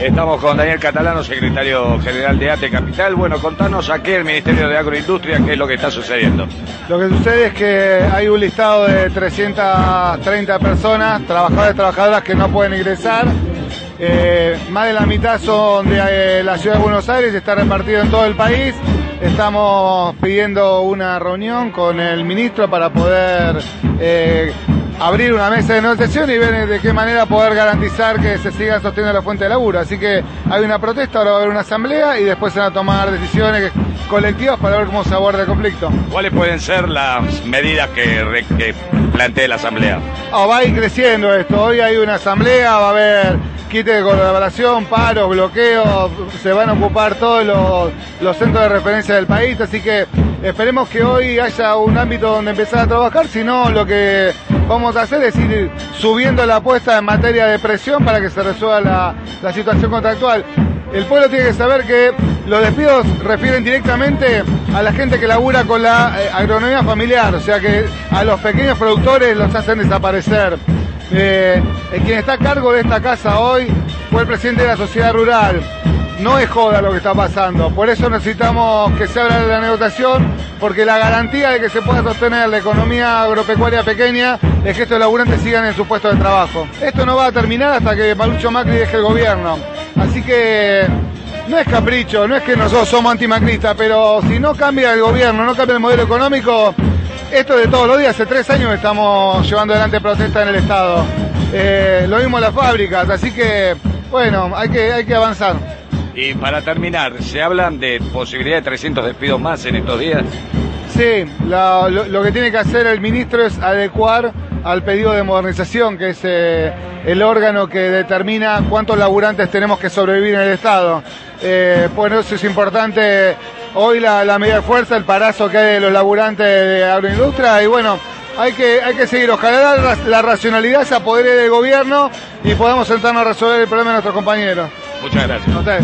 Estamos con Daniel Catalano, secretario general de ATE Capital. Bueno, contanos aquí el Ministerio de Agroindustria qué es lo que está sucediendo. Lo que sucede es que hay un listado de 330 personas, trabajadores y trabajadoras que no pueden ingresar. Eh, más de la mitad son de eh, la ciudad de Buenos Aires, está repartido en todo el país. Estamos pidiendo una reunión con el ministro para poder eh, abrir una mesa de negociación y ver de qué manera poder garantizar que se siga sosteniendo la fuente de laburo. Así que hay una protesta, ahora va a haber una asamblea y después se van a tomar decisiones colectivas para ver cómo se aborda el conflicto. ¿Cuáles pueden ser las medidas que, que plantee la asamblea? Oh, va a ir creciendo esto. Hoy hay una asamblea, va a haber quite de colaboración, paros, bloqueos, se van a ocupar todos los, los centros de referencia del país, así que esperemos que hoy haya un ámbito donde empezar a trabajar, si no lo que vamos a hacer es ir subiendo la apuesta en materia de presión para que se resuelva la, la situación contractual. El pueblo tiene que saber que los despidos refieren directamente a la gente que labura con la eh, agronomía familiar, o sea que a los pequeños productores los hacen desaparecer. Eh, quien está a cargo de esta casa hoy fue el presidente de la sociedad rural. No es joda lo que está pasando, por eso necesitamos que se abra la negociación, porque la garantía de que se pueda sostener la economía agropecuaria pequeña es que estos laburantes sigan en su puesto de trabajo. Esto no va a terminar hasta que Malucho Macri deje el gobierno. Así que no es capricho, no es que nosotros somos antimacristas, pero si no cambia el gobierno, no cambia el modelo económico, esto de todos los días, hace tres años estamos llevando adelante protestas en el Estado. Eh, lo mismo las fábricas, así que, bueno, hay que, hay que avanzar. Y para terminar, ¿se hablan de posibilidad de 300 despidos más en estos días? Sí, lo, que tiene que hacer el ministro es adecuar al pedido de modernización, que es eh, el órgano que determina cuántos laburantes tenemos que sobrevivir en el Estado. Eh, bueno, eso es importante hoy la, la medida de fuerza, el parazo que hay de los laburantes de agroindustria y bueno, hay que, hay que seguir. Ojalá la, la racionalidad se apodere del gobierno y podamos sentarnos a resolver el problema de nuestros compañeros. 不在